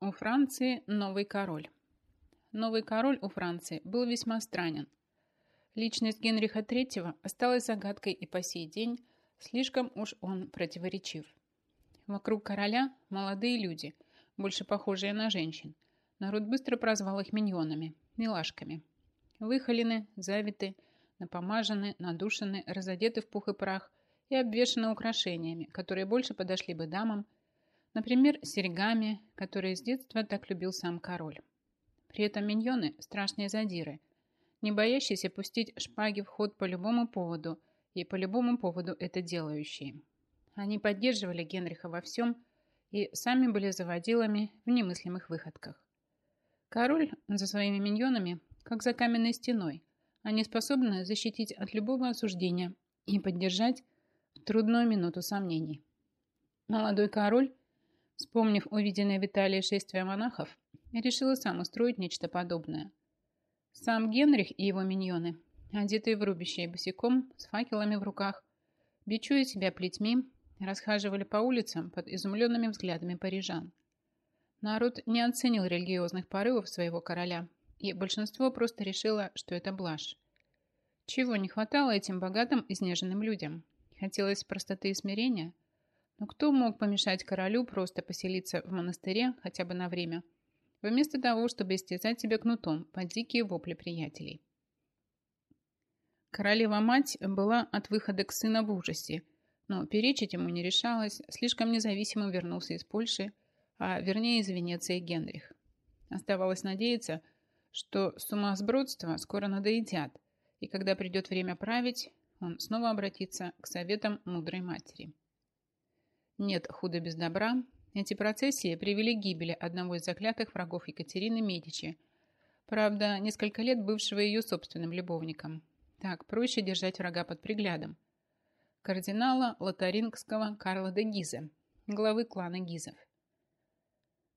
У Франции новый король. Новый король у Франции был весьма странен. Личность Генриха III осталась загадкой и по сей день, слишком уж он противоречив. Вокруг короля молодые люди, больше похожие на женщин. Народ быстро прозвал их миньонами, милашками. Выхолены, завиты, напомажены, надушены, разодеты в пух и прах и обвешаны украшениями, которые больше подошли бы дамам, Например, серьгами, которые с детства так любил сам король. При этом миньоны – страшные задиры, не боящиеся пустить шпаги в ход по любому поводу и по любому поводу это делающие. Они поддерживали Генриха во всем и сами были заводилами в немыслимых выходках. Король за своими миньонами, как за каменной стеной, они способны защитить от любого осуждения и поддержать в трудную минуту сомнений. Молодой король Вспомнив увиденное в Италии шествие монахов, решила сам устроить нечто подобное. Сам Генрих и его миньоны, одетые в рубище и босиком, с факелами в руках, бичуя себя плетьми, расхаживали по улицам под изумленными взглядами парижан. Народ не оценил религиозных порывов своего короля, и большинство просто решило, что это блажь. Чего не хватало этим богатым, изнеженным людям? Хотелось простоты и смирения – но кто мог помешать королю просто поселиться в монастыре хотя бы на время, вместо того, чтобы истязать себя кнутом под дикие вопли приятелей? Королева-мать была от выхода к сына в ужасе, но перечить ему не решалась, слишком независимо вернулся из Польши, а вернее из Венеции Генрих. Оставалось надеяться, что сумасбродство скоро надоедят, и когда придет время править, он снова обратится к советам мудрой матери. Нет худа без добра. Эти процессии привели к гибели одного из заклятых врагов Екатерины Медичи, правда, несколько лет бывшего ее собственным любовником. Так проще держать врага под приглядом. Кардинала Лотарингского Карла де Гизе, главы клана Гизов.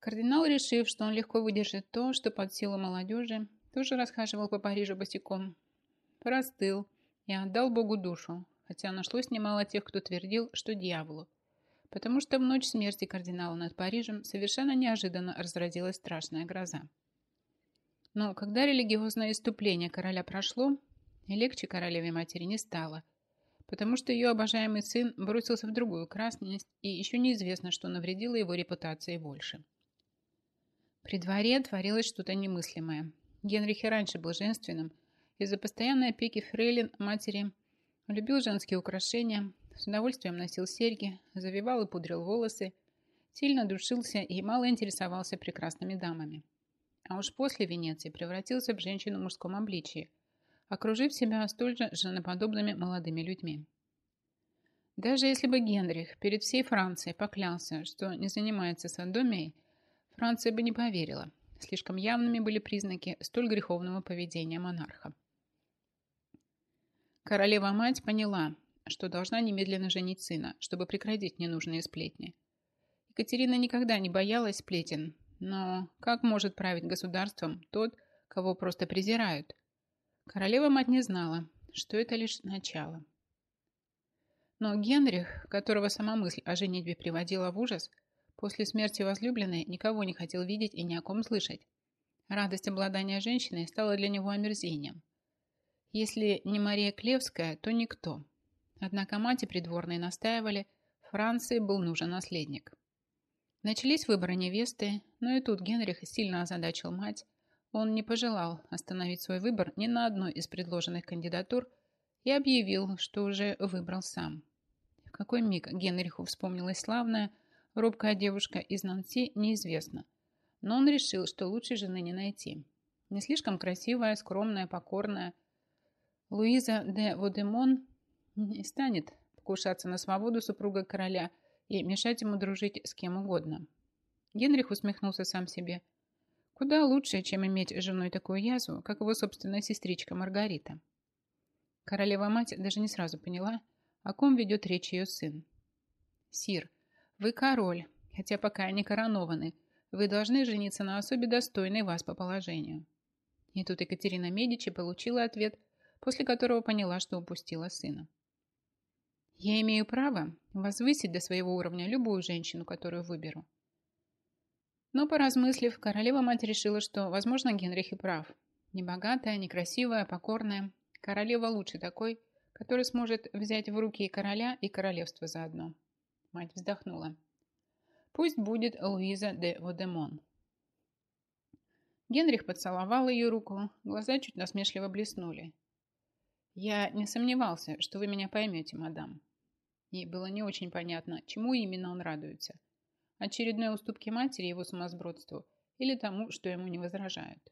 Кардинал, решив, что он легко выдержит то, что под силу молодежи, тоже расхаживал по Парижу босиком. Простыл и отдал Богу душу, хотя нашлось немало тех, кто твердил, что дьяволу потому что в ночь смерти кардинала над Парижем совершенно неожиданно разразилась страшная гроза. Но когда религиозное иступление короля прошло, легче королеве матери не стало, потому что ее обожаемый сын бросился в другую красность, и еще неизвестно, что навредило его репутации больше. При дворе творилось что-то немыслимое. Генрих и раньше был женственным, из-за постоянной опеки фрейлин матери любил женские украшения, с удовольствием носил серьги, завивал и пудрил волосы, сильно душился и мало интересовался прекрасными дамами. А уж после Венеции превратился в женщину в мужском обличии, окружив себя столь же женоподобными молодыми людьми. Даже если бы Генрих перед всей Францией поклялся, что не занимается садомией, Франция бы не поверила. Слишком явными были признаки столь греховного поведения монарха. Королева-мать поняла, что должна немедленно женить сына, чтобы прекратить ненужные сплетни. Екатерина никогда не боялась сплетен, но как может править государством тот, кого просто презирают? Королева-мать не знала, что это лишь начало. Но Генрих, которого сама мысль о женитьбе приводила в ужас, после смерти возлюбленной никого не хотел видеть и ни о ком слышать. Радость обладания женщиной стала для него омерзением. Если не Мария Клевская, то никто. Однако мать и придворные настаивали, Франции был нужен наследник. Начались выборы невесты, но и тут Генрих сильно озадачил мать. Он не пожелал остановить свой выбор ни на одной из предложенных кандидатур и объявил, что уже выбрал сам. В какой миг Генриху вспомнилась славная, робкая девушка из Нанси, неизвестно. Но он решил, что лучшей жены не найти. Не слишком красивая, скромная, покорная. Луиза де Водемон не станет покушаться на свободу супруга короля и мешать ему дружить с кем угодно. Генрих усмехнулся сам себе. Куда лучше, чем иметь женой такую язву, как его собственная сестричка Маргарита. Королева-мать даже не сразу поняла, о ком ведет речь ее сын. «Сир, вы король, хотя пока не коронованы. Вы должны жениться на особе достойной вас по положению». И тут Екатерина Медичи получила ответ, после которого поняла, что упустила сына. Я имею право возвысить до своего уровня любую женщину, которую выберу. Но, поразмыслив, королева-мать решила, что, возможно, Генрих и прав. Небогатая, некрасивая, покорная. Королева лучше такой, который сможет взять в руки и короля, и королевство заодно. Мать вздохнула. Пусть будет Луиза де Водемон. Генрих поцеловал ее руку, глаза чуть насмешливо блеснули. «Я не сомневался, что вы меня поймете, мадам». Ей было не очень понятно, чему именно он радуется. Очередной уступке матери его сумасбродству или тому, что ему не возражают.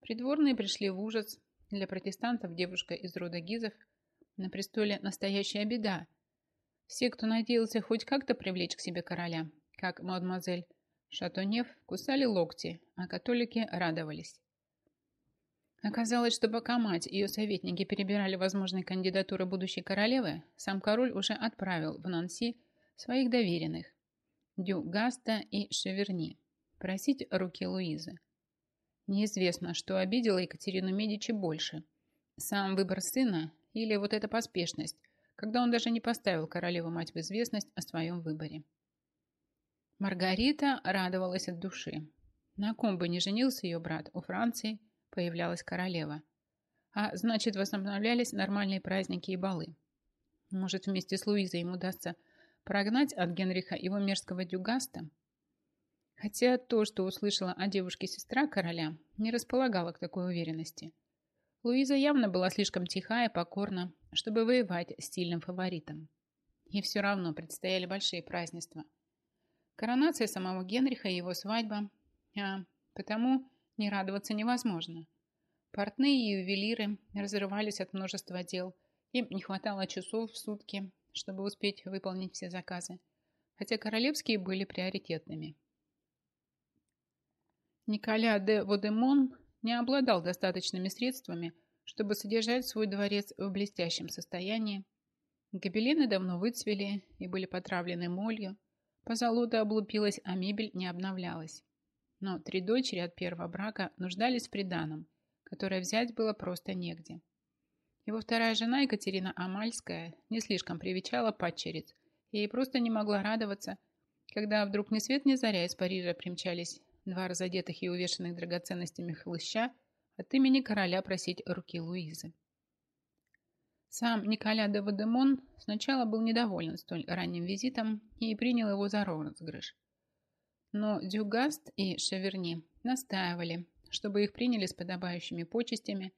Придворные пришли в ужас. Для протестантов девушка из рода Гизов на престоле настоящая беда. Все, кто надеялся хоть как-то привлечь к себе короля, как мадемуазель Шатонев, кусали локти, а католики радовались. Оказалось, что пока мать и ее советники перебирали возможные кандидатуры будущей королевы, сам король уже отправил в Нанси своих доверенных Дю Гаста и Шеверни просить руки Луизы. Неизвестно, что обидело Екатерину Медичи больше. Сам выбор сына или вот эта поспешность, когда он даже не поставил королеву-мать в известность о своем выборе. Маргарита радовалась от души. На ком бы ни женился ее брат, у Франции появлялась королева. А значит, возобновлялись нормальные праздники и балы. Может, вместе с Луизой ему удастся прогнать от Генриха его мерзкого дюгаста? Хотя то, что услышала о девушке сестра короля, не располагало к такой уверенности. Луиза явно была слишком тиха и покорна, чтобы воевать с сильным фаворитом. И все равно предстояли большие празднества – Коронация самого Генриха и его свадьба. А потому не радоваться невозможно. Портные и ювелиры разрывались от множества дел. Им не хватало часов в сутки, чтобы успеть выполнить все заказы, хотя королевские были приоритетными. Николя де Водемон не обладал достаточными средствами, чтобы содержать свой дворец в блестящем состоянии. Гобелены давно выцвели и были потравлены молью, Позолота облупилась, а мебель не обновлялась. Но три дочери от первого брака нуждались в приданом, которое взять было просто негде. Его вторая жена Екатерина Амальская не слишком привечала падчериц и просто не могла радоваться, когда вдруг ни свет ни заря из Парижа примчались два разодетых и увешанных драгоценностями хлыща от имени короля просить руки Луизы. Сам Николя де Вадемон сначала был недоволен столь ранним визитом и принял его за розыгрыш. Но Дюгаст и Шеверни настаивали, чтобы их приняли с подобающими почестями.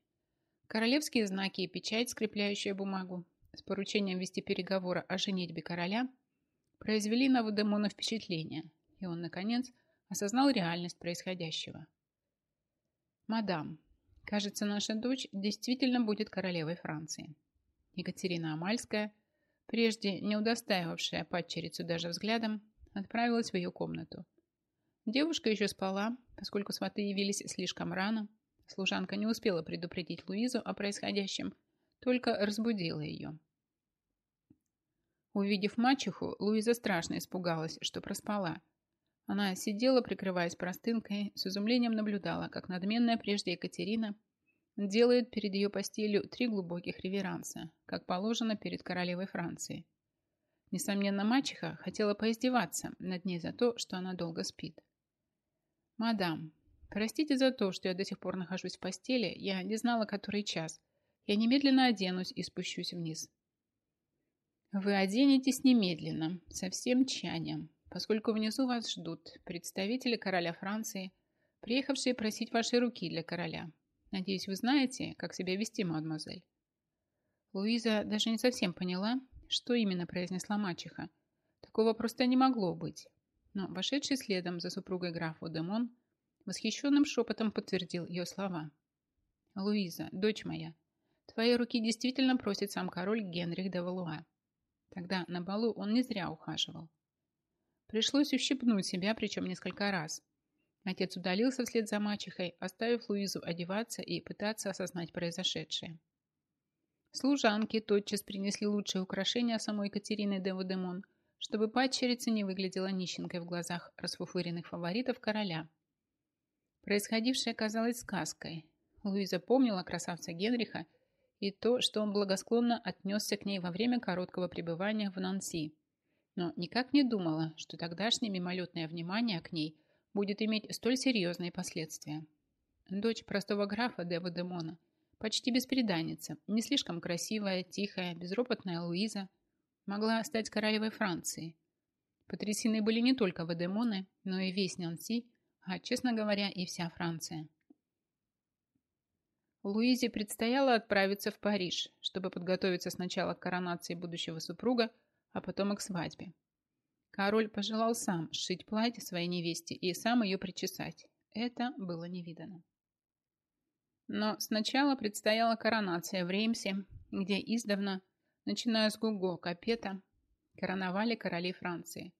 Королевские знаки и печать, скрепляющая бумагу, с поручением вести переговоры о женитьбе короля, произвели на Вадемона впечатление, и он, наконец, осознал реальность происходящего. «Мадам, кажется, наша дочь действительно будет королевой Франции», Екатерина Амальская, прежде не удостаивавшая падчерицу даже взглядом, отправилась в ее комнату. Девушка еще спала, поскольку сваты явились слишком рано. Служанка не успела предупредить Луизу о происходящем, только разбудила ее. Увидев мачеху, Луиза страшно испугалась, что проспала. Она сидела, прикрываясь простынкой, с изумлением наблюдала, как надменная прежде Екатерина делает перед ее постелью три глубоких реверанса, как положено перед королевой Франции. Несомненно, мачеха хотела поиздеваться над ней за то, что она долго спит. «Мадам, простите за то, что я до сих пор нахожусь в постели. Я не знала, который час. Я немедленно оденусь и спущусь вниз». «Вы оденетесь немедленно, со всем тщанием, поскольку внизу вас ждут представители короля Франции, приехавшие просить вашей руки для короля. Надеюсь, вы знаете, как себя вести, мадемуазель?» Луиза даже не совсем поняла, что именно произнесла мачеха. Такого просто не могло быть. Но вошедший следом за супругой граф Демон восхищенным шепотом подтвердил ее слова. «Луиза, дочь моя, твои руки действительно просит сам король Генрих де Валуа. Тогда на балу он не зря ухаживал. Пришлось ущипнуть себя, причем несколько раз, Отец удалился вслед за мачехой, оставив Луизу одеваться и пытаться осознать произошедшее. Служанки тотчас принесли лучшие украшения самой Екатерины де Водемон, чтобы падчерица не выглядела нищенкой в глазах расфуфыренных фаворитов короля. Происходившее казалось сказкой. Луиза помнила красавца Генриха и то, что он благосклонно отнесся к ней во время короткого пребывания в Нанси, но никак не думала, что тогдашнее мимолетное внимание к ней – будет иметь столь серьезные последствия. Дочь простого графа Дева Демона, почти беспреданница, не слишком красивая, тихая, безропотная Луиза, могла стать королевой Франции. Потрясены были не только Вадемоны, но и весь Нанси, а, честно говоря, и вся Франция. Луизе предстояло отправиться в Париж, чтобы подготовиться сначала к коронации будущего супруга, а потом и к свадьбе. Король пожелал сам сшить платье своей невесте и сам ее причесать. Это было невидано. Но сначала предстояла коронация в Реймсе, где издавна, начиная с Гуго Капета, короновали короли Франции.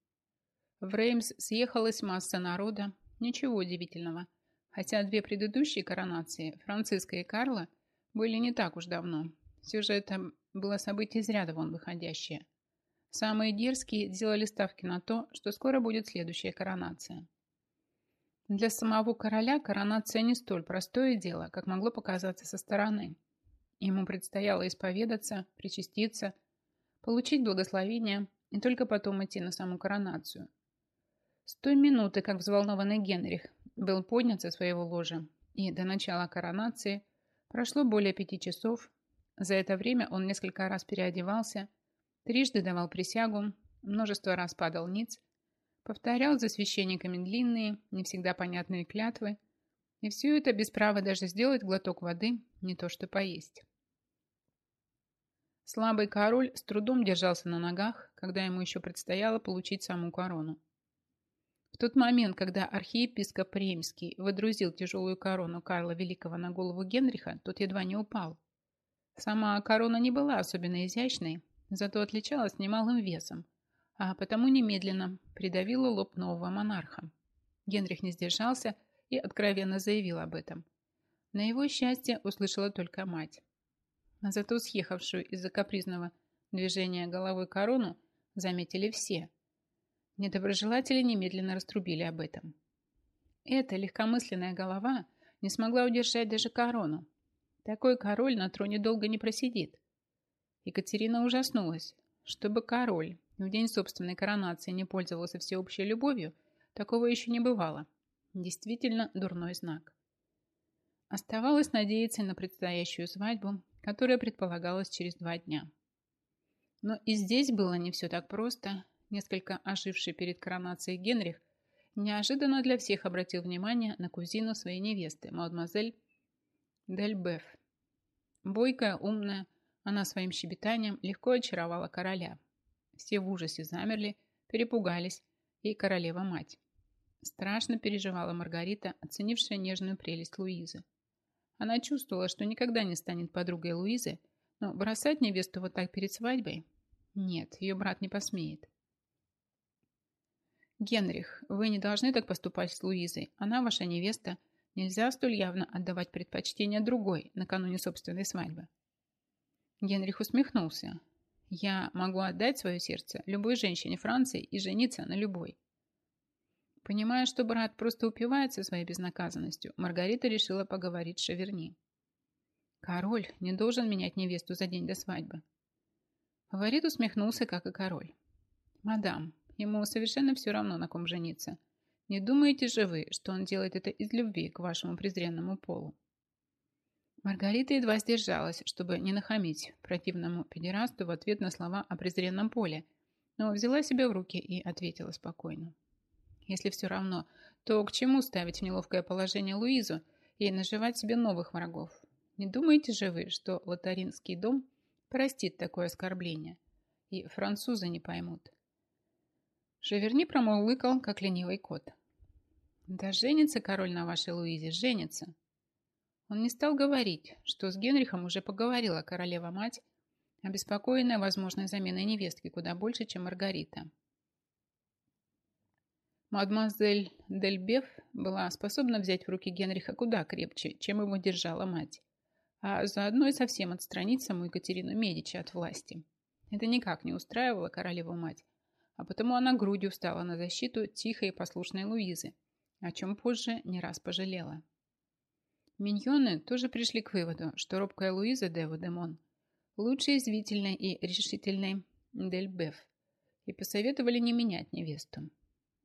В Реймс съехалась масса народа, ничего удивительного, хотя две предыдущие коронации, Франциска и Карла, были не так уж давно. Все же это было событие из ряда вон выходящее. Самые дерзкие делали ставки на то, что скоро будет следующая коронация. Для самого короля коронация не столь простое дело, как могло показаться со стороны. Ему предстояло исповедаться, причаститься, получить благословение и только потом идти на саму коронацию. С той минуты, как взволнованный Генрих был поднят со своего ложа, и до начала коронации прошло более пяти часов, за это время он несколько раз переодевался, трижды давал присягу, множество раз падал ниц, Повторял за священниками длинные, не всегда понятные клятвы, и все это без права даже сделать глоток воды, не то что поесть. Слабый король с трудом держался на ногах, когда ему еще предстояло получить саму корону. В тот момент, когда архиепископ Ремский выдрузил тяжелую корону Карла Великого на голову Генриха, тот едва не упал. Сама корона не была особенно изящной, зато отличалась немалым весом, а потому немедленно придавила лоб нового монарха. Генрих не сдержался и откровенно заявил об этом. На его счастье услышала только мать. А зато съехавшую из-за капризного движения головой корону заметили все. Недоброжелатели немедленно раструбили об этом. Эта легкомысленная голова не смогла удержать даже корону. Такой король на троне долго не просидит. Екатерина ужаснулась, чтобы король в день собственной коронации не пользовался всеобщей любовью, такого еще не бывало. Действительно дурной знак. Оставалось надеяться на предстоящую свадьбу, которая предполагалась через два дня. Но и здесь было не все так просто. Несколько оживший перед коронацией Генрих неожиданно для всех обратил внимание на кузину своей невесты, мадемуазель Дельбеф. Бойкая, умная, она своим щебетанием легко очаровала короля – все в ужасе замерли, перепугались, и королева-мать. Страшно переживала Маргарита, оценившая нежную прелесть Луизы. Она чувствовала, что никогда не станет подругой Луизы, но бросать невесту вот так перед свадьбой? Нет, ее брат не посмеет. «Генрих, вы не должны так поступать с Луизой. Она ваша невеста. Нельзя столь явно отдавать предпочтение другой накануне собственной свадьбы». Генрих усмехнулся. Я могу отдать свое сердце любой женщине Франции и жениться на любой. Понимая, что брат просто упивается своей безнаказанностью, Маргарита решила поговорить с Шаверни. Король не должен менять невесту за день до свадьбы. Фаворит усмехнулся, как и король. «Мадам, ему совершенно все равно, на ком жениться. Не думаете же вы, что он делает это из любви к вашему презренному полу?» Маргарита едва сдержалась, чтобы не нахамить противному педерасту в ответ на слова о презренном поле, но взяла себя в руки и ответила спокойно. Если все равно, то к чему ставить в неловкое положение Луизу и наживать себе новых врагов? Не думаете же вы, что лотаринский дом простит такое оскорбление? И французы не поймут. Шеверни промолвыкал, как ленивый кот. Да женится король на вашей Луизе, женится. Он не стал говорить, что с Генрихом уже поговорила королева-мать, обеспокоенная возможной заменой невестки куда больше, чем Маргарита. Мадемуазель Дельбеф была способна взять в руки Генриха куда крепче, чем его держала мать, а заодно и совсем отстранить саму Екатерину Медичи от власти. Это никак не устраивало королеву-мать, а потому она грудью встала на защиту тихой и послушной Луизы, о чем позже не раз пожалела. Миньоны тоже пришли к выводу, что робкая Луиза де Вадемон лучше извительной и решительной Дельбеф и посоветовали не менять невесту.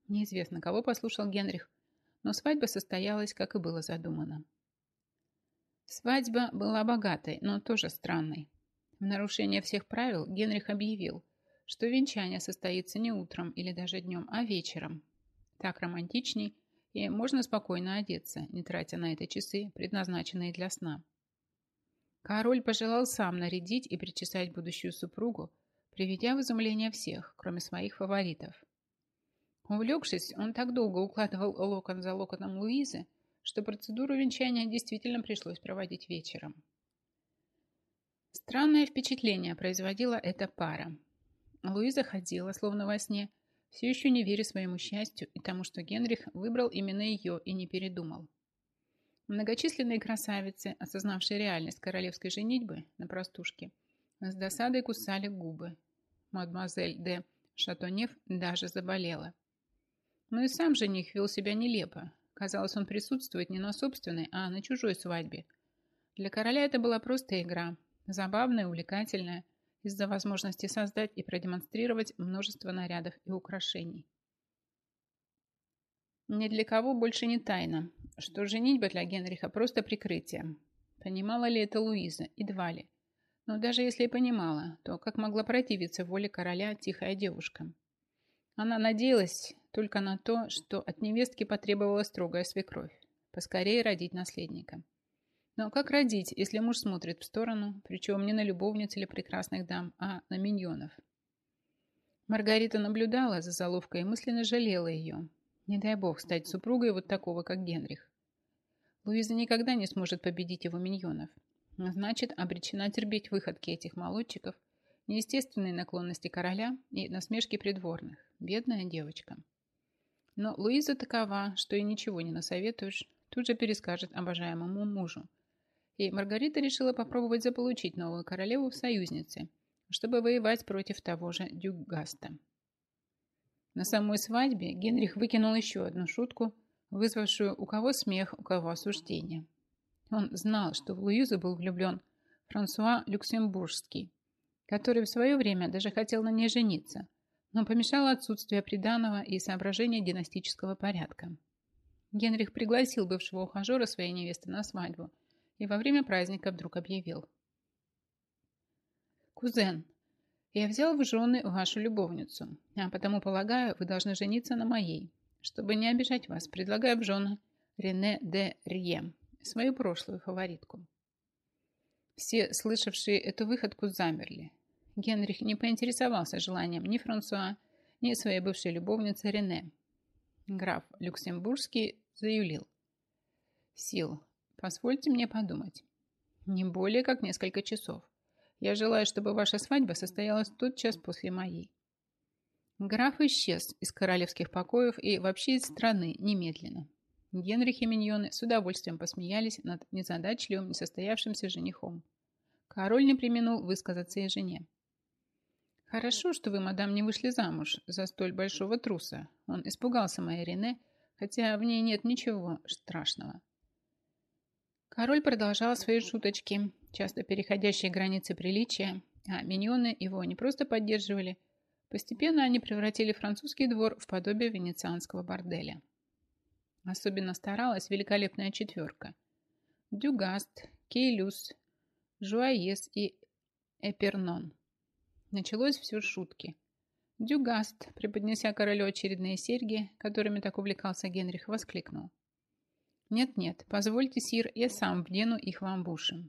Неизвестно, кого послушал Генрих, но свадьба состоялась, как и было задумано. Свадьба была богатой, но тоже странной. В нарушение всех правил Генрих объявил, что венчание состоится не утром или даже днем, а вечером. Так романтичней, и можно спокойно одеться, не тратя на это часы, предназначенные для сна. Король пожелал сам нарядить и причесать будущую супругу, приведя в изумление всех, кроме своих фаворитов. Увлекшись, он так долго укладывал локон за локоном Луизы, что процедуру венчания действительно пришлось проводить вечером. Странное впечатление производила эта пара. Луиза ходила, словно во сне, все еще не веря своему счастью и тому, что Генрих выбрал именно ее и не передумал. Многочисленные красавицы, осознавшие реальность королевской женитьбы на простушке, с досадой кусали губы. Мадемуазель де Шатонев даже заболела. Но и сам жених вел себя нелепо, Казалось, он присутствует не на собственной, а на чужой свадьбе. Для короля это была просто игра, забавная, увлекательная, из-за возможности создать и продемонстрировать множество нарядов и украшений. Ни для кого больше не тайна, что женитьба для Генриха просто прикрытие. Понимала ли это Луиза? Едва ли. Но даже если и понимала, то как могла противиться воле короля тихая девушка? Она надеялась только на то, что от невестки потребовала строгая свекровь. Поскорее родить наследника. Но как родить, если муж смотрит в сторону, причем не на любовниц или прекрасных дам, а на миньонов? Маргарита наблюдала за заловкой и мысленно жалела ее. Не дай бог стать супругой вот такого, как Генрих. Луиза никогда не сможет победить его миньонов. Значит, обречена терпеть выходки этих молодчиков, неестественные наклонности короля и насмешки придворных. Бедная девочка. Но Луиза такова, что и ничего не насоветуешь, тут же перескажет обожаемому мужу. И Маргарита решила попробовать заполучить новую королеву в союзнице, чтобы воевать против того же Дюгаста. На самой свадьбе Генрих выкинул еще одну шутку, вызвавшую у кого смех, у кого осуждение. Он знал, что в Луизу был влюблен Франсуа Люксембургский, который в свое время даже хотел на ней жениться, но помешало отсутствие приданого и соображения династического порядка. Генрих пригласил бывшего ухажера своей невесты на свадьбу и во время праздника вдруг объявил. «Кузен, я взял в жены вашу любовницу, а потому, полагаю, вы должны жениться на моей. Чтобы не обижать вас, предлагаю в жены Рене де Рье, свою прошлую фаворитку». Все, слышавшие эту выходку, замерли. Генрих не поинтересовался желанием ни Франсуа, ни своей бывшей любовницы Рене. Граф Люксембургский заявил. «Сил, позвольте мне подумать. Не более как несколько часов. Я желаю, чтобы ваша свадьба состоялась тот час после моей». Граф исчез из королевских покоев и вообще из страны немедленно. Генрих и миньоны с удовольствием посмеялись над незадачливым, несостоявшимся женихом. Король не применул высказаться и жене. «Хорошо, что вы, мадам, не вышли замуж за столь большого труса. Он испугался моей Рене, хотя в ней нет ничего страшного». Король продолжал свои шуточки, часто переходящие границы приличия, а миньоны его не просто поддерживали. Постепенно они превратили французский двор в подобие венецианского борделя. Особенно старалась великолепная четверка. Дюгаст, Кейлюс, Жуаес и Эпернон. Началось все шутки. Дюгаст, преподнеся королю очередные серьги, которыми так увлекался Генрих, воскликнул. «Нет-нет, позвольте, сир, я сам вдену их в амбуши».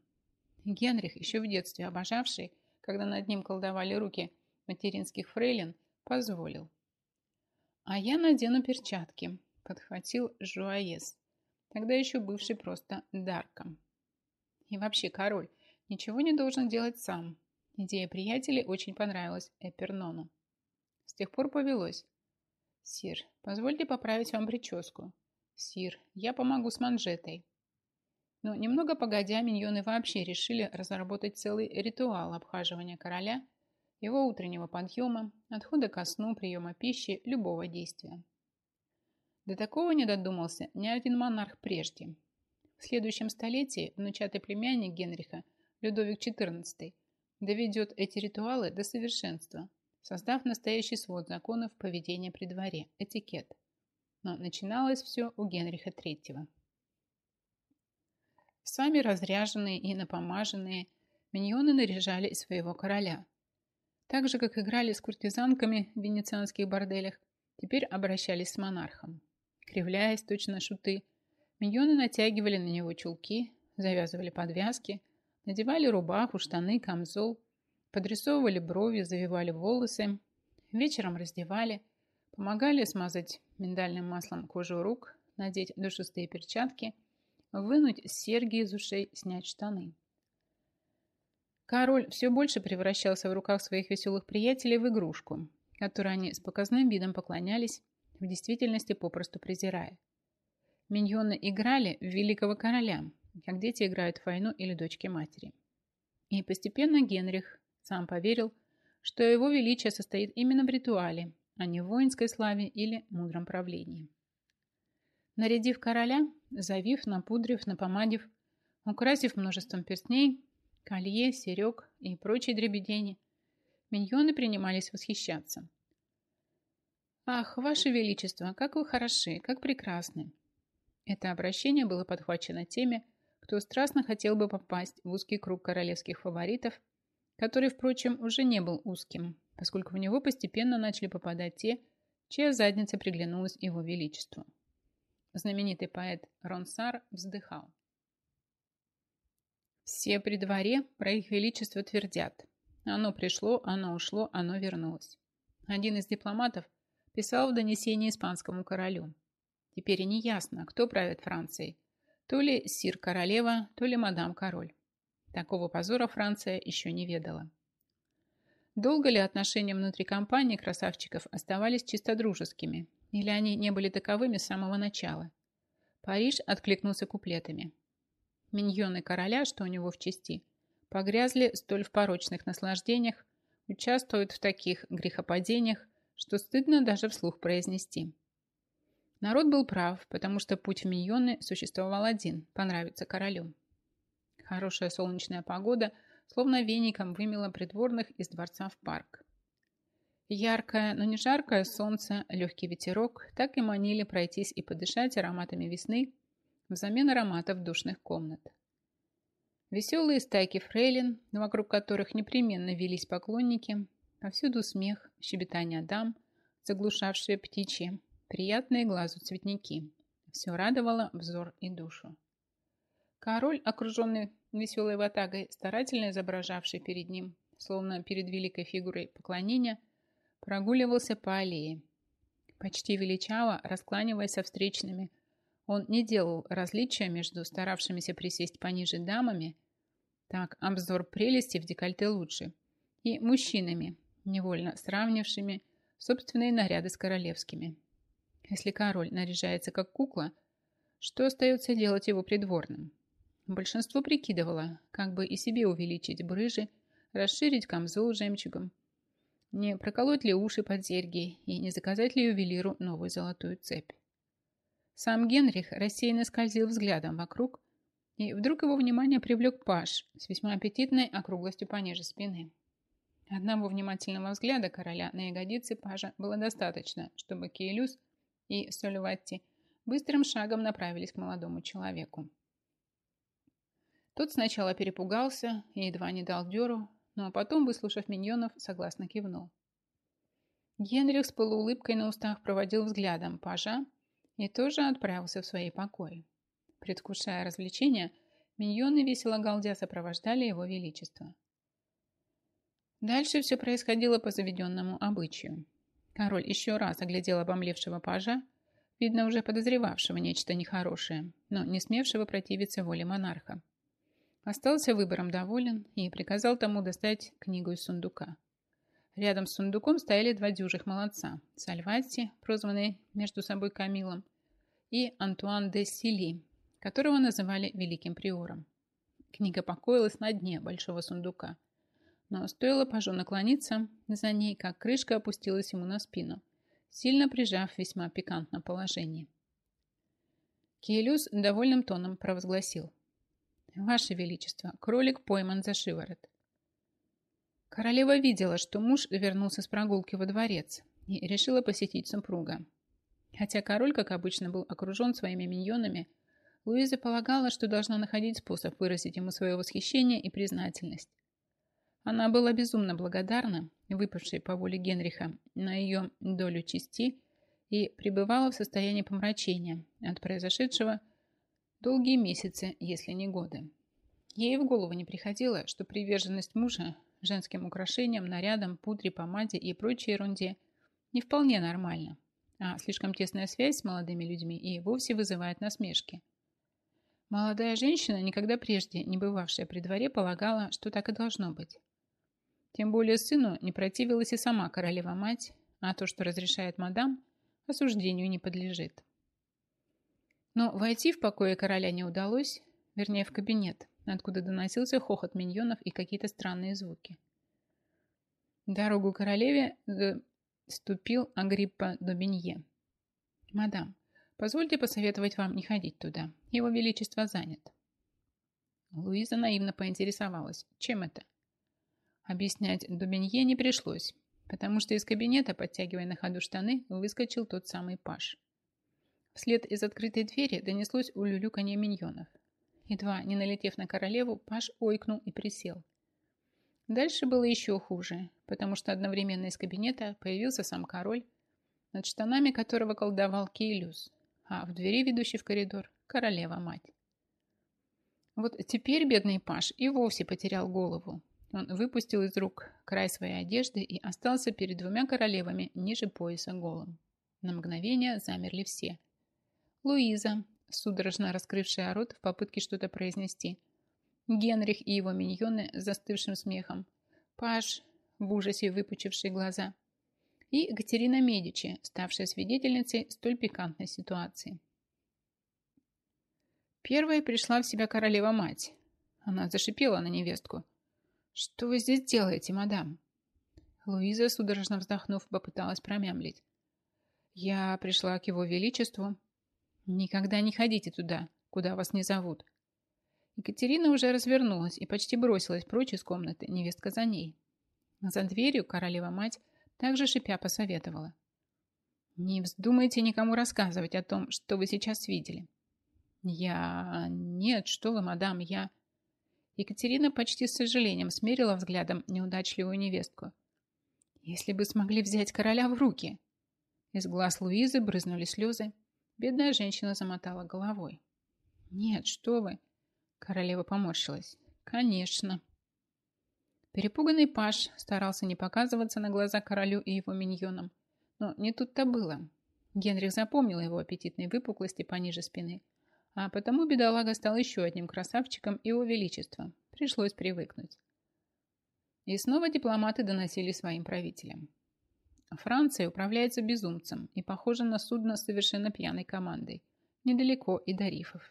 Генрих, еще в детстве обожавший, когда над ним колдовали руки материнских фрейлин, позволил. «А я надену перчатки», — подхватил Жуаес, тогда еще бывший просто Дарком. «И вообще, король, ничего не должен делать сам, Идея приятелей очень понравилась Эпернону. С тех пор повелось. «Сир, позвольте поправить вам прическу». «Сир, я помогу с манжетой». Но немного погодя, миньоны вообще решили разработать целый ритуал обхаживания короля, его утреннего подъема, отхода ко сну, приема пищи, любого действия. До такого не додумался ни один монарх прежде. В следующем столетии внучатый племянник Генриха, Людовик XIV, доведет эти ритуалы до совершенства, создав настоящий свод законов поведения при дворе, этикет. но начиналось все у Генриха III. Сами разряженные и напомаженные, миньоны наряжали своего короля. Так же, как играли с куртизанками в венецианских борделях, теперь обращались с монархом. Кривляясь точно шуты, миньоны натягивали на него чулки, завязывали подвязки, надевали рубаху, штаны, камзол, подрисовывали брови, завивали волосы, вечером раздевали, помогали смазать миндальным маслом кожу рук, надеть душистые перчатки – вынуть серьги из ушей, снять штаны. Король все больше превращался в руках своих веселых приятелей в игрушку, которой они с показным видом поклонялись, в действительности попросту презирая. Миньоны играли в великого короля, как дети играют в войну или дочки матери. И постепенно Генрих сам поверил, что его величие состоит именно в ритуале, а не в воинской славе или мудром правлении. Нарядив короля, завив, напудрив, напомадив, украсив множеством перстней, колье, серег и прочей дребедени, миньоны принимались восхищаться. «Ах, ваше величество, как вы хороши, как прекрасны!» Это обращение было подхвачено теми, кто страстно хотел бы попасть в узкий круг королевских фаворитов, который, впрочем, уже не был узким, поскольку в него постепенно начали попадать те, чья задница приглянулась его величеству. Знаменитый поэт Ронсар вздыхал. Все при дворе про их величество твердят. Оно пришло, оно ушло, оно вернулось. Один из дипломатов писал в донесении испанскому королю. Теперь и не ясно, кто правит Францией. То ли сир-королева, то ли мадам-король. Такого позора Франция еще не ведала. Долго ли отношения внутри компании красавчиков оставались чисто дружескими, или они не были таковыми с самого начала? Париж откликнулся куплетами. Миньоны короля, что у него в чести, погрязли столь в порочных наслаждениях, участвуют в таких грехопадениях, что стыдно даже вслух произнести. Народ был прав, потому что путь в миньоны существовал один – понравиться королю. Хорошая солнечная погода словно веником вымела придворных из дворца в парк. Яркое, но не жаркое солнце, легкий ветерок так и манили пройтись и подышать ароматами весны взамен ароматов душных комнат. Веселые стайки фрейлин, вокруг которых непременно велись поклонники, повсюду смех, щебетание дам, заглушавшие птичьи, приятные глазу цветники. Все радовало взор и душу. Король, окруженный веселой ватагой, старательно изображавший перед ним, словно перед великой фигурой поклонения, прогуливался по аллее. Почти величаво, раскланиваясь со встречными, он не делал различия между старавшимися присесть пониже дамами, так обзор прелести в декольте лучше, и мужчинами, невольно сравнившими собственные наряды с королевскими. Если король наряжается как кукла, что остается делать его придворным? Большинство прикидывало, как бы и себе увеличить брыжи, расширить камзол жемчугом, не проколоть ли уши под серьги и не заказать ли ювелиру новую золотую цепь. Сам Генрих рассеянно скользил взглядом вокруг, и вдруг его внимание привлек Паш с весьма аппетитной округлостью пониже спины. Одного внимательного взгляда короля на ягодицы Пажа было достаточно, чтобы Кейлюс и Сольватти быстрым шагом направились к молодому человеку. Тот сначала перепугался и едва не дал дёру, но потом, выслушав миньонов, согласно кивнул. Генрих с полуулыбкой на устах проводил взглядом пажа и тоже отправился в свои покои. Предвкушая развлечения, миньоны весело галдя сопровождали его величество. Дальше все происходило по заведенному обычаю. Король еще раз оглядел обомлевшего пажа, видно уже подозревавшего нечто нехорошее, но не смевшего противиться воле монарха. Остался выбором доволен и приказал тому достать книгу из сундука. Рядом с сундуком стояли два дюжих молодца – Сальвати, прозванный между собой Камилом, и Антуан де Сили, которого называли Великим Приором. Книга покоилась на дне большого сундука, но стоило пажу наклониться за ней, как крышка опустилась ему на спину, сильно прижав в весьма пикантном положении. Киелюс довольным тоном провозгласил. «Ваше Величество, кролик пойман за шиворот». Королева видела, что муж вернулся с прогулки во дворец и решила посетить супруга. Хотя король, как обычно, был окружен своими миньонами, Луиза полагала, что должна находить способ выразить ему свое восхищение и признательность. Она была безумно благодарна, выпавшей по воле Генриха на ее долю чести, и пребывала в состоянии помрачения от произошедшего долгие месяцы, если не годы. Ей в голову не приходило, что приверженность мужа женским украшениям, нарядам, пудре, помаде и прочей ерунде не вполне нормальна, а слишком тесная связь с молодыми людьми и вовсе вызывает насмешки. Молодая женщина, никогда прежде не бывавшая при дворе, полагала, что так и должно быть. Тем более сыну не противилась и сама королева-мать, а то, что разрешает мадам, осуждению не подлежит. Но войти в покое короля не удалось, вернее, в кабинет, откуда доносился хохот миньонов и какие-то странные звуки. Дорогу королеве ступил Агриппа Добинье. «Мадам, позвольте посоветовать вам не ходить туда. Его Величество занят». Луиза наивно поинтересовалась, чем это – Объяснять Дубенье не пришлось, потому что из кабинета, подтягивая на ходу штаны, выскочил тот самый Паш. Вслед из открытой двери донеслось улюлюканье миньонов. Едва не налетев на королеву, Паш ойкнул и присел. Дальше было еще хуже, потому что одновременно из кабинета появился сам король, над штанами которого колдовал Кейлюс, а в двери, ведущей в коридор, королева-мать. Вот теперь бедный Паш и вовсе потерял голову, он выпустил из рук край своей одежды и остался перед двумя королевами ниже пояса голым. На мгновение замерли все. Луиза, судорожно раскрывшая рот в попытке что-то произнести. Генрих и его миньоны с застывшим смехом. Паш, в ужасе выпучивший глаза. И Екатерина Медичи, ставшая свидетельницей столь пикантной ситуации. Первой пришла в себя королева-мать. Она зашипела на невестку – «Что вы здесь делаете, мадам?» Луиза, судорожно вздохнув, попыталась промямлить. «Я пришла к его величеству. Никогда не ходите туда, куда вас не зовут». Екатерина уже развернулась и почти бросилась прочь из комнаты, невестка за ней. За дверью королева-мать также шипя посоветовала. «Не вздумайте никому рассказывать о том, что вы сейчас видели». «Я... Нет, что вы, мадам, я...» Екатерина почти с сожалением смерила взглядом неудачливую невестку. «Если бы смогли взять короля в руки!» Из глаз Луизы брызнули слезы. Бедная женщина замотала головой. «Нет, что вы!» Королева поморщилась. «Конечно!» Перепуганный Паш старался не показываться на глаза королю и его миньонам. Но не тут-то было. Генрих запомнил его аппетитные выпуклости пониже спины – а потому бедолага стал еще одним красавчиком его величества. Пришлось привыкнуть. И снова дипломаты доносили своим правителям. Франция управляется безумцем и похожа на судно с совершенно пьяной командой. Недалеко и до рифов.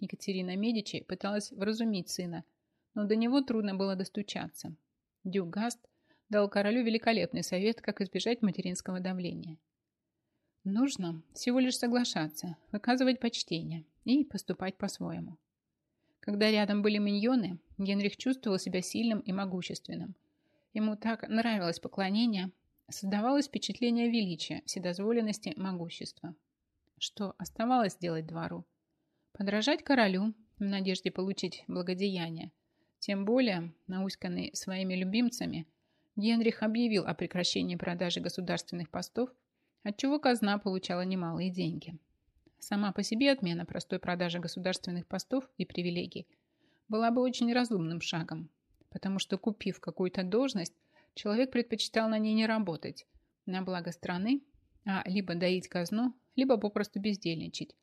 Екатерина Медичи пыталась вразумить сына, но до него трудно было достучаться. Дюгаст дал королю великолепный совет, как избежать материнского давления. Нужно всего лишь соглашаться, выказывать почтение и поступать по-своему. Когда рядом были миньоны, Генрих чувствовал себя сильным и могущественным. Ему так нравилось поклонение, создавалось впечатление величия, вседозволенности, могущества. Что оставалось делать двору? Подражать королю в надежде получить благодеяние. Тем более, науськанный своими любимцами, Генрих объявил о прекращении продажи государственных постов – отчего казна получала немалые деньги. Сама по себе отмена простой продажи государственных постов и привилегий была бы очень разумным шагом, потому что, купив какую-то должность, человек предпочитал на ней не работать, на благо страны, а либо доить казну, либо попросту бездельничать.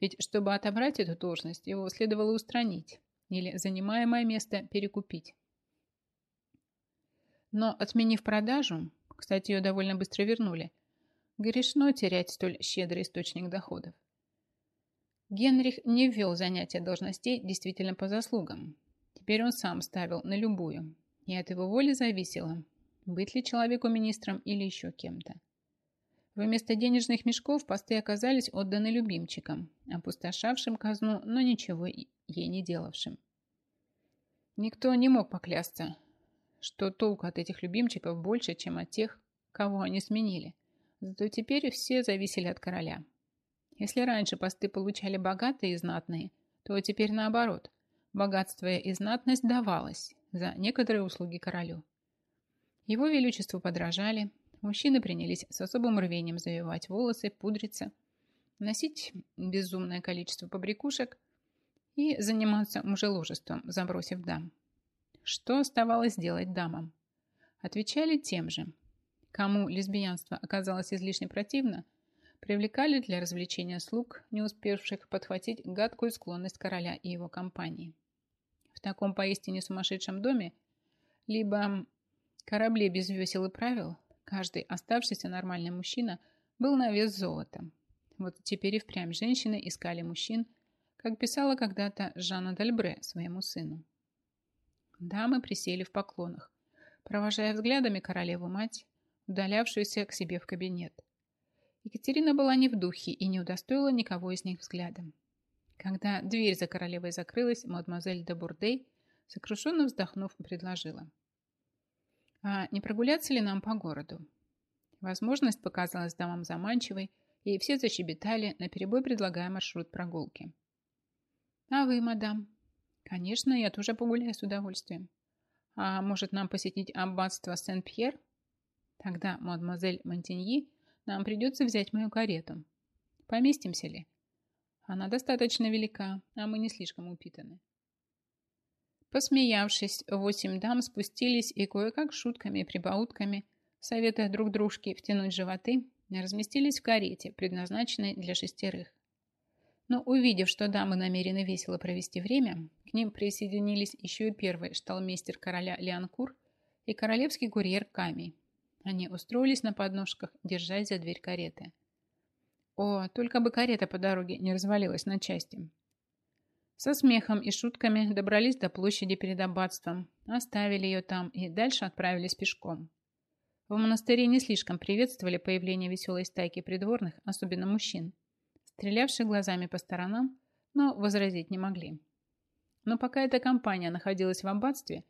Ведь чтобы отобрать эту должность, его следовало устранить или занимаемое место перекупить. Но отменив продажу, кстати, ее довольно быстро вернули, Грешно терять столь щедрый источник доходов. Генрих не ввел занятия должностей действительно по заслугам. Теперь он сам ставил на любую, и от его воли зависело, быть ли человеку министром или еще кем-то. Вместо денежных мешков посты оказались отданы любимчикам, опустошавшим казну, но ничего ей не делавшим. Никто не мог поклясться, что толку от этих любимчиков больше, чем от тех, кого они сменили Зато теперь все зависели от короля. Если раньше посты получали богатые и знатные, то теперь наоборот. Богатство и знатность давалось за некоторые услуги королю. Его величеству подражали, мужчины принялись с особым рвением завивать волосы, пудриться, носить безумное количество побрякушек и заниматься мужеложеством, забросив дам. Что оставалось делать дамам? Отвечали тем же. Кому лесбиянство оказалось излишне противно, привлекали для развлечения слуг, не успевших подхватить гадкую склонность короля и его компании. В таком поистине сумасшедшем доме либо корабле без весел и правил, каждый оставшийся нормальный мужчина был на вес золота. Вот теперь и впрямь женщины искали мужчин, как писала когда-то Жанна Дальбре своему сыну. Дамы присели в поклонах, провожая взглядами королеву-мать, удалявшуюся к себе в кабинет. Екатерина была не в духе и не удостоила никого из них взглядом. Когда дверь за королевой закрылась, мадемуазель де Бурдей, сокрушенно вздохнув, предложила. «А не прогуляться ли нам по городу?» Возможность показалась дамам заманчивой, и все защебетали, наперебой предлагая маршрут прогулки. «А вы, мадам?» «Конечно, я тоже погуляю с удовольствием. А может, нам посетить аббатство Сен-Пьер?» «Тогда, мадемуазель Монтеньи, нам придется взять мою карету. Поместимся ли? Она достаточно велика, а мы не слишком упитаны. Посмеявшись, восемь дам спустились и кое-как шутками и прибаутками, советуя друг дружке втянуть животы, разместились в карете, предназначенной для шестерых. Но увидев, что дамы намерены весело провести время, к ним присоединились еще и первый шталмейстер короля Леонкур и королевский курьер Камий, они устроились на подножках, держась за дверь кареты. О, только бы карета по дороге не развалилась на части. Со смехом и шутками добрались до площади перед аббатством, оставили ее там и дальше отправились пешком. В монастыре не слишком приветствовали появление веселой стайки придворных, особенно мужчин, стрелявших глазами по сторонам, но возразить не могли. Но пока эта компания находилась в аббатстве,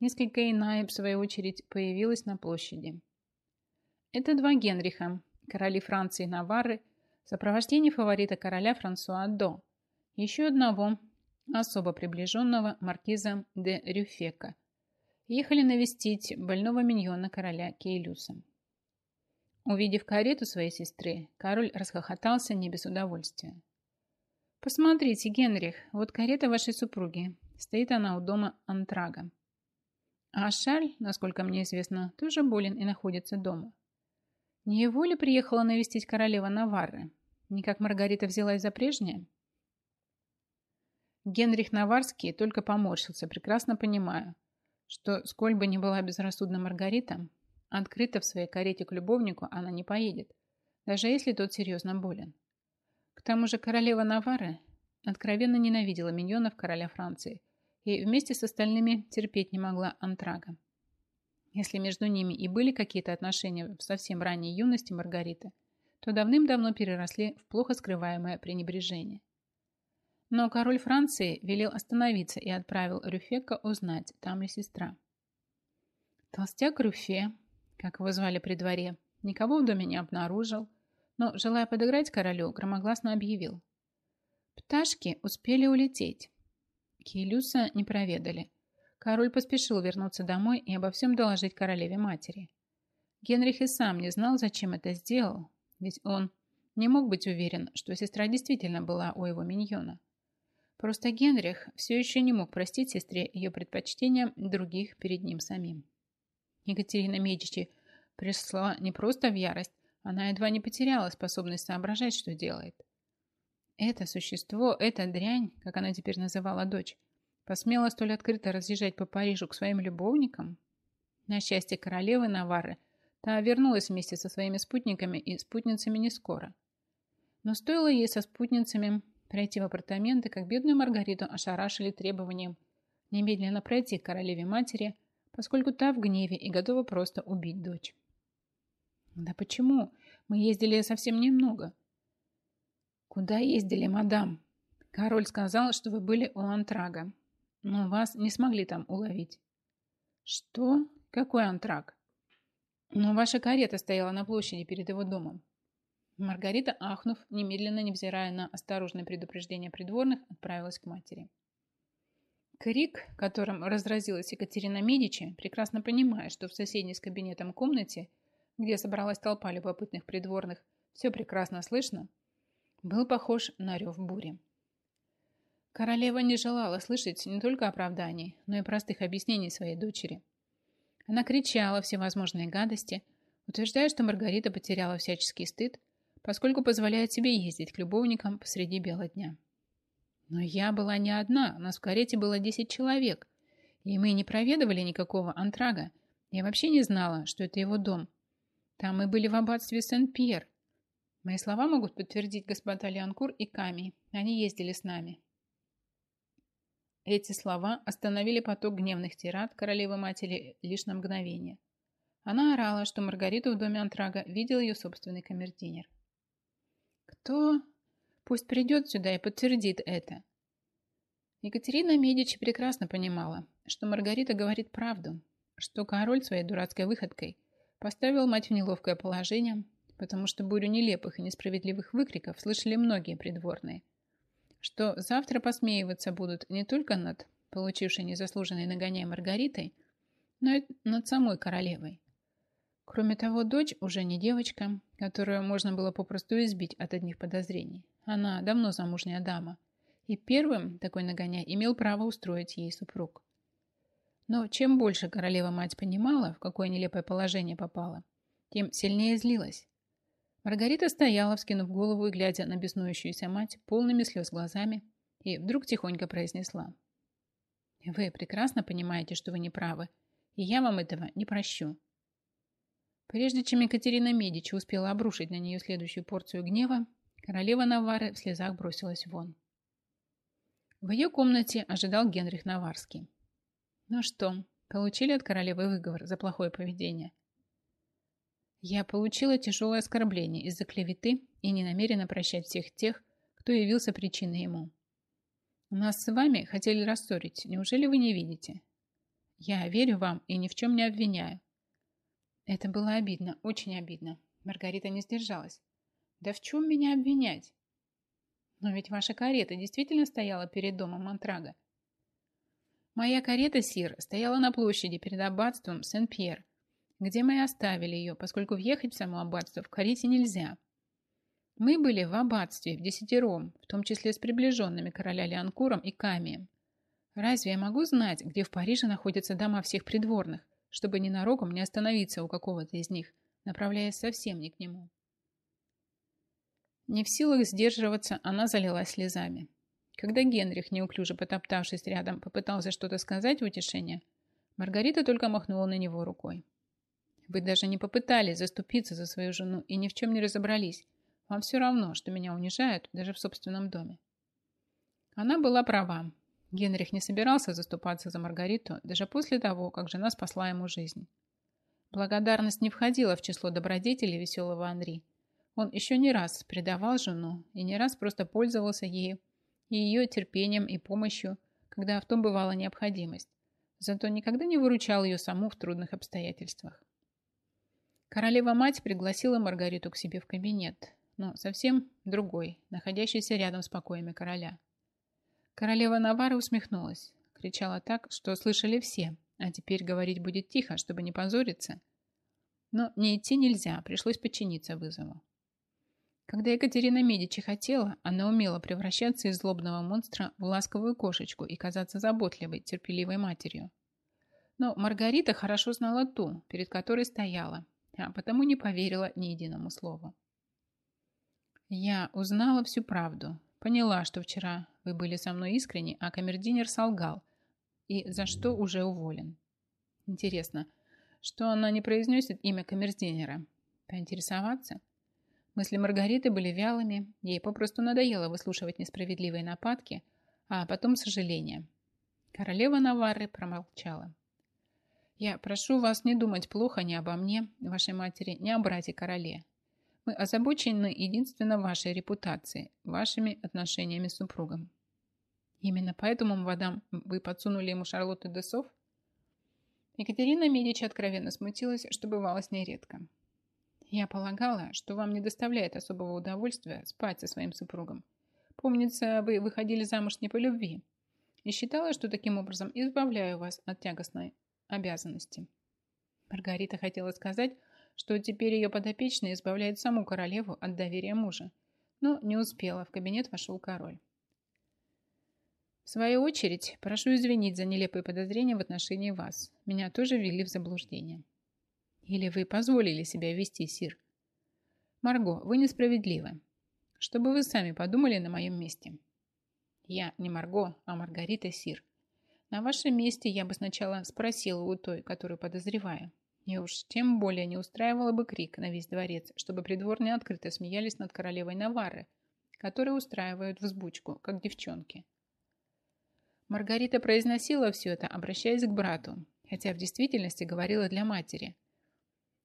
несколько иная, в свою очередь, появилась на площади. Это два Генриха, короли Франции и Наварры, в сопровождении фаворита короля Франсуа До, еще одного особо приближенного маркиза де Рюфека. Ехали навестить больного миньона короля Кейлюса. Увидев карету своей сестры, король расхохотался не без удовольствия. «Посмотрите, Генрих, вот карета вашей супруги. Стоит она у дома Антрага. А Шарль, насколько мне известно, тоже болен и находится дома. Не его ли приехала навестить королева Наварры? Не как Маргарита взялась за прежнее? Генрих Наварский только поморщился, прекрасно понимая, что, сколь бы ни была безрассудна Маргарита, открыто в своей карете к любовнику она не поедет, даже если тот серьезно болен. К тому же королева Навары откровенно ненавидела миньонов короля Франции и вместе с остальными терпеть не могла антрага. Если между ними и были какие-то отношения в совсем ранней юности Маргариты, то давным-давно переросли в плохо скрываемое пренебрежение. Но король Франции велел остановиться и отправил Рюфека узнать, там ли сестра. Толстяк Рюфе, как его звали при дворе, никого в доме не обнаружил, но, желая подыграть королю, громогласно объявил. Пташки успели улететь. Киелюса не проведали – Король поспешил вернуться домой и обо всем доложить королеве-матери. Генрих и сам не знал, зачем это сделал, ведь он не мог быть уверен, что сестра действительно была у его миньона. Просто Генрих все еще не мог простить сестре ее предпочтения других перед ним самим. Екатерина Медичи пришла не просто в ярость, она едва не потеряла способность соображать, что делает. Это существо, эта дрянь, как она теперь называла дочь, Посмела столь открыто разъезжать по Парижу к своим любовникам? На счастье королевы Навары, та вернулась вместе со своими спутниками и спутницами не скоро. Но стоило ей со спутницами пройти в апартаменты, как бедную Маргариту ошарашили требованием немедленно пройти к королеве-матери, поскольку та в гневе и готова просто убить дочь. «Да почему? Мы ездили совсем немного». «Куда ездили, мадам?» Король сказал, что вы были у Антрага. Но вас не смогли там уловить. Что? Какой антрак? Но ваша карета стояла на площади перед его домом. Маргарита, ахнув, немедленно, невзирая на осторожное предупреждение придворных, отправилась к матери. Крик, которым разразилась Екатерина Медичи, прекрасно понимая, что в соседней с кабинетом комнате, где собралась толпа любопытных придворных, все прекрасно слышно, был похож на рев бури. Королева не желала слышать не только оправданий, но и простых объяснений своей дочери. Она кричала всевозможные гадости, утверждая, что Маргарита потеряла всяческий стыд, поскольку позволяет себе ездить к любовникам посреди бела дня. Но я была не одна, нас в карете было 10 человек, и мы не проведывали никакого антрага. Я вообще не знала, что это его дом. Там мы были в аббатстве Сен-Пьер. Мои слова могут подтвердить господа Леонкур и Ками. Они ездили с нами. Эти слова остановили поток гневных тират королевы-матери лишь на мгновение. Она орала, что Маргариту в доме Антрага видел ее собственный камердинер. «Кто?» Пусть придет сюда и подтвердит это. Екатерина Медичи прекрасно понимала, что Маргарита говорит правду, что король своей дурацкой выходкой поставил мать в неловкое положение, потому что бурю нелепых и несправедливых выкриков слышали многие придворные, что завтра посмеиваться будут не только над получившей незаслуженный нагоняй Маргаритой, но и над самой королевой. Кроме того, дочь уже не девочка, которую можно было попросту избить от одних подозрений, она давно замужняя дама. И первым такой нагоняй имел право устроить ей супруг. Но чем больше королева-мать понимала, в какое нелепое положение попала, тем сильнее злилась. Маргарита стояла, вскинув голову и глядя на беснующуюся мать полными слез глазами, и вдруг тихонько произнесла. «Вы прекрасно понимаете, что вы не правы, и я вам этого не прощу». Прежде чем Екатерина Медичи успела обрушить на нее следующую порцию гнева, Королева Навары в слезах бросилась вон. В ее комнате ожидал Генрих Наварский. Ну что, получили от королевы выговор за плохое поведение? Я получила тяжелое оскорбление из-за клеветы и не намерена прощать всех тех, кто явился причиной ему. Нас с вами хотели рассорить, неужели вы не видите? Я верю вам и ни в чем не обвиняю. Это было обидно, очень обидно. Маргарита не сдержалась. Да в чем меня обвинять? Но ведь ваша карета действительно стояла перед домом Монтрага. Моя карета, Сир, стояла на площади перед аббатством Сен-Пьер, где мы и оставили ее, поскольку въехать в само аббатство в карете нельзя. Мы были в аббатстве в десятером, в том числе с приближенными короля Леонкуром и Камием. Разве я могу знать, где в Париже находятся дома всех придворных, чтобы ненароком не остановиться у какого-то из них, направляясь совсем не к нему? Не в силах сдерживаться, она залилась слезами. Когда Генрих, неуклюже потоптавшись рядом, попытался что-то сказать в утешение, Маргарита только махнула на него рукой. «Вы даже не попытались заступиться за свою жену и ни в чем не разобрались. Вам все равно, что меня унижают даже в собственном доме». Она была права. Генрих не собирался заступаться за Маргариту даже после того, как жена спасла ему жизнь. Благодарность не входила в число добродетелей веселого Анри – он еще не раз предавал жену и не раз просто пользовался ею и ее терпением и помощью, когда в том бывала необходимость. Зато никогда не выручал ее саму в трудных обстоятельствах. Королева-мать пригласила Маргариту к себе в кабинет, но совсем другой, находящийся рядом с покоями короля. Королева Навары усмехнулась, кричала так, что слышали все, а теперь говорить будет тихо, чтобы не позориться. Но не идти нельзя, пришлось подчиниться вызову. Когда Екатерина Медичи хотела, она умела превращаться из злобного монстра в ласковую кошечку и казаться заботливой, терпеливой матерью. Но Маргарита хорошо знала ту, перед которой стояла, а потому не поверила ни единому слову. «Я узнала всю правду, поняла, что вчера вы были со мной искренни, а камердинер солгал, и за что уже уволен. Интересно, что она не произносит имя камердинера? Поинтересоваться?» Мысли Маргариты были вялыми, ей попросту надоело выслушивать несправедливые нападки, а потом сожаление. Королева Наварры промолчала. «Я прошу вас не думать плохо ни обо мне, вашей матери, ни о брате короле. Мы озабочены единственно вашей репутацией, вашими отношениями с супругом. Именно поэтому, мадам, вы подсунули ему Шарлотту де Софф? Екатерина Медичи откровенно смутилась, что бывало с ней редко. «Я полагала, что вам не доставляет особого удовольствия спать со своим супругом. Помнится, вы выходили замуж не по любви, и считала, что таким образом избавляю вас от тягостной обязанности». Маргарита хотела сказать, что теперь ее подопечная избавляет саму королеву от доверия мужа, но не успела, в кабинет вошел король. В свою очередь, прошу извинить за нелепые подозрения в отношении вас. Меня тоже ввели в заблуждение. Или вы позволили себя вести, Сир? Марго, вы несправедливы. Что бы вы сами подумали на моем месте? Я не Марго, а Маргарита Сир. На вашем месте я бы сначала спросила у той, которую подозреваю. И уж тем более не устраивала бы крик на весь дворец, чтобы придворные открыто смеялись над королевой Навары, которые устраивают взбучку, как девчонки. Маргарита произносила все это, обращаясь к брату, хотя в действительности говорила для матери.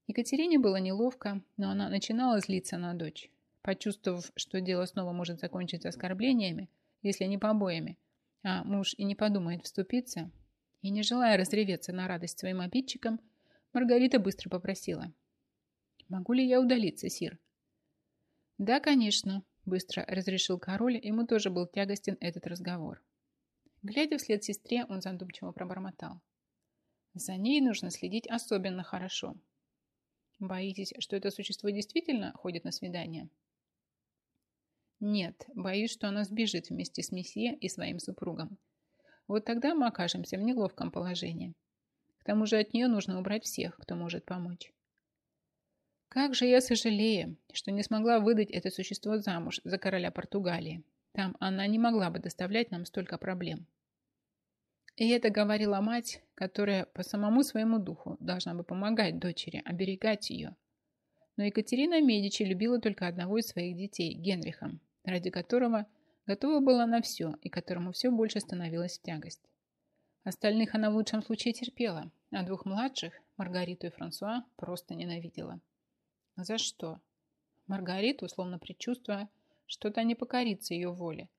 Екатерине было неловко, но она начинала злиться на дочь. Почувствовав, что дело снова может закончиться оскорблениями, если не побоями, а муж и не подумает вступиться, и не желая разреветься на радость своим обидчикам, Маргарита быстро попросила. «Могу ли я удалиться, Сир?» «Да, конечно», – быстро разрешил король, ему тоже был тягостен этот разговор. Глядя вслед сестре, он задумчиво пробормотал. За ней нужно следить особенно хорошо. Боитесь, что это существо действительно ходит на свидание? Нет, боюсь, что она сбежит вместе с месье и своим супругом. Вот тогда мы окажемся в неловком положении. К тому же от нее нужно убрать всех, кто может помочь. Как же я сожалею, что не смогла выдать это существо замуж за короля Португалии. Там она не могла бы доставлять нам столько проблем. И это говорила мать, которая по самому своему духу должна бы помогать дочери, оберегать ее. Но Екатерина Медичи любила только одного из своих детей, Генриха, ради которого готова была на все и которому все больше становилось в тягость. Остальных она в лучшем случае терпела, а двух младших, Маргариту и Франсуа, просто ненавидела. За что? Маргариту, словно предчувствуя, что-то не покорится ее воле,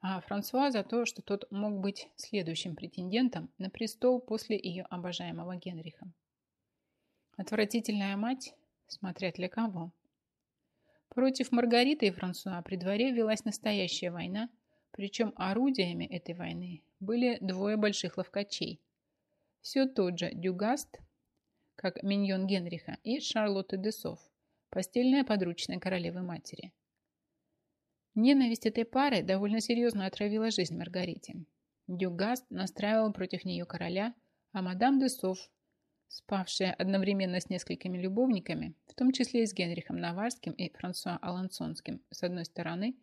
а Франсуа за то, что тот мог быть следующим претендентом на престол после ее обожаемого Генриха. Отвратительная мать, смотря для кого. Против Маргариты и Франсуа при дворе велась настоящая война, причем орудиями этой войны были двое больших ловкачей. Все тот же Дюгаст, как миньон Генриха, и Шарлотта Десов, постельная подручная королевы матери – Ненависть этой пары довольно серьезно отравила жизнь Маргарите. Дюгаст настраивал против нее короля, а мадам де Соф, спавшая одновременно с несколькими любовниками, в том числе и с Генрихом Наварским и Франсуа Алансонским, с одной стороны,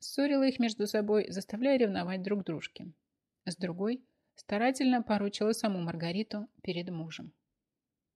ссорила их между собой, заставляя ревновать друг дружке. С другой, старательно поручила саму Маргариту перед мужем.